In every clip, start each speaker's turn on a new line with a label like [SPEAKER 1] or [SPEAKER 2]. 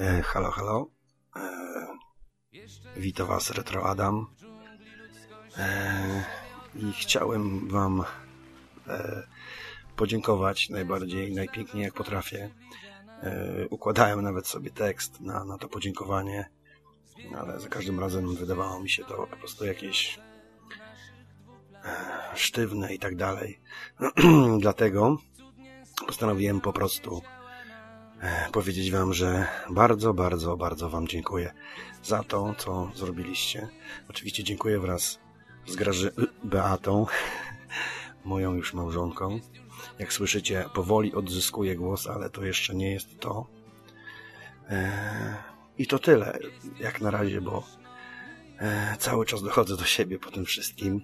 [SPEAKER 1] E, halo, halo. E, witam Was, Retro Adam. E, I chciałem Wam podziękować najbardziej, najpiękniej jak potrafię. Układałem nawet sobie tekst na, na to podziękowanie, ale za każdym razem wydawało mi się to po prostu jakieś sztywne i tak dalej. Dlatego postanowiłem po prostu powiedzieć Wam, że bardzo, bardzo, bardzo Wam dziękuję za to, co zrobiliście. Oczywiście dziękuję wraz z Graży Beatą, moją już małżonką. Jak słyszycie, powoli odzyskuję głos, ale to jeszcze nie jest to. E, I to tyle, jak na razie, bo e, cały czas dochodzę do siebie po tym wszystkim.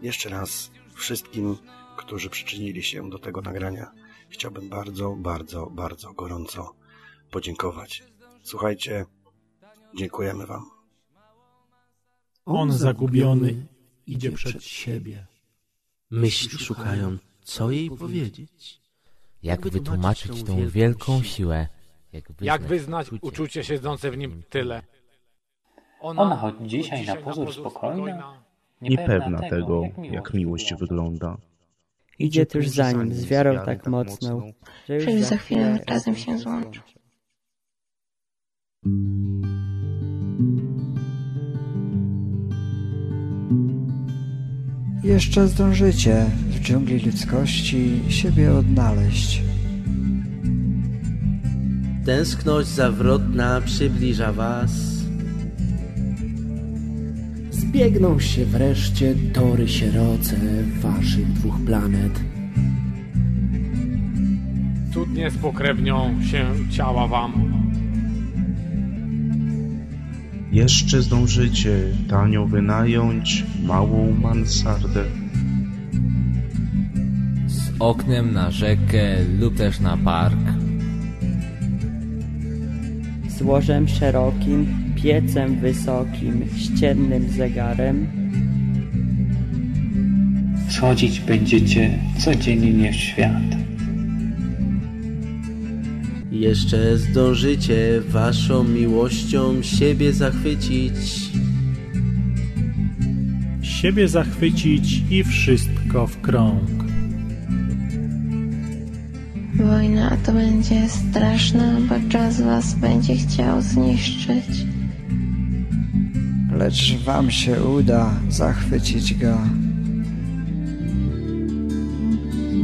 [SPEAKER 1] Jeszcze raz wszystkim którzy przyczynili się do tego nagrania, chciałbym bardzo, bardzo, bardzo gorąco podziękować. Słuchajcie, dziękujemy Wam.
[SPEAKER 2] On zagubiony idzie przed siebie.
[SPEAKER 3] Myśli szukają, co jej powiedzieć. Jak wytłumaczyć tą wielką siłę?
[SPEAKER 4] Jak wyznać uczucie siedzące w nim tyle?
[SPEAKER 5] Ona, choć dzisiaj na pozór spokojna,
[SPEAKER 6] niepewna tego, jak miłość wygląda.
[SPEAKER 7] Idzie tuż za nim, z wiarą tak mocną,
[SPEAKER 8] że już za chwilę razem się złączą.
[SPEAKER 9] Jeszcze zdążycie w dżungli ludzkości siebie odnaleźć.
[SPEAKER 3] Tęskność zawrotna przybliża was.
[SPEAKER 10] Zbiegną się wreszcie tory sieroce waszych dwóch planet.
[SPEAKER 4] Cudnie spokrewnią się ciała wam.
[SPEAKER 6] Jeszcze zdążycie tanio wynająć małą mansardę.
[SPEAKER 3] Z oknem na rzekę lub też na park.
[SPEAKER 7] Z łożem szerokim, piecem wysokim, ściennym zegarem.
[SPEAKER 5] Schodzić będziecie codziennie w świat.
[SPEAKER 3] Jeszcze zdążycie waszą miłością siebie zachwycić.
[SPEAKER 2] Siebie zachwycić i wszystko w krąg.
[SPEAKER 8] Wojna to będzie straszna, bo czas was będzie chciał zniszczyć.
[SPEAKER 9] Lecz wam się uda zachwycić go.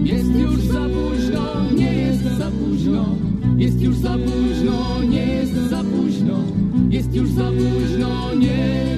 [SPEAKER 11] Jest już za późno, nie jest za późno. Jest już za późno, nie jest za późno. Jest już za późno, nie jest.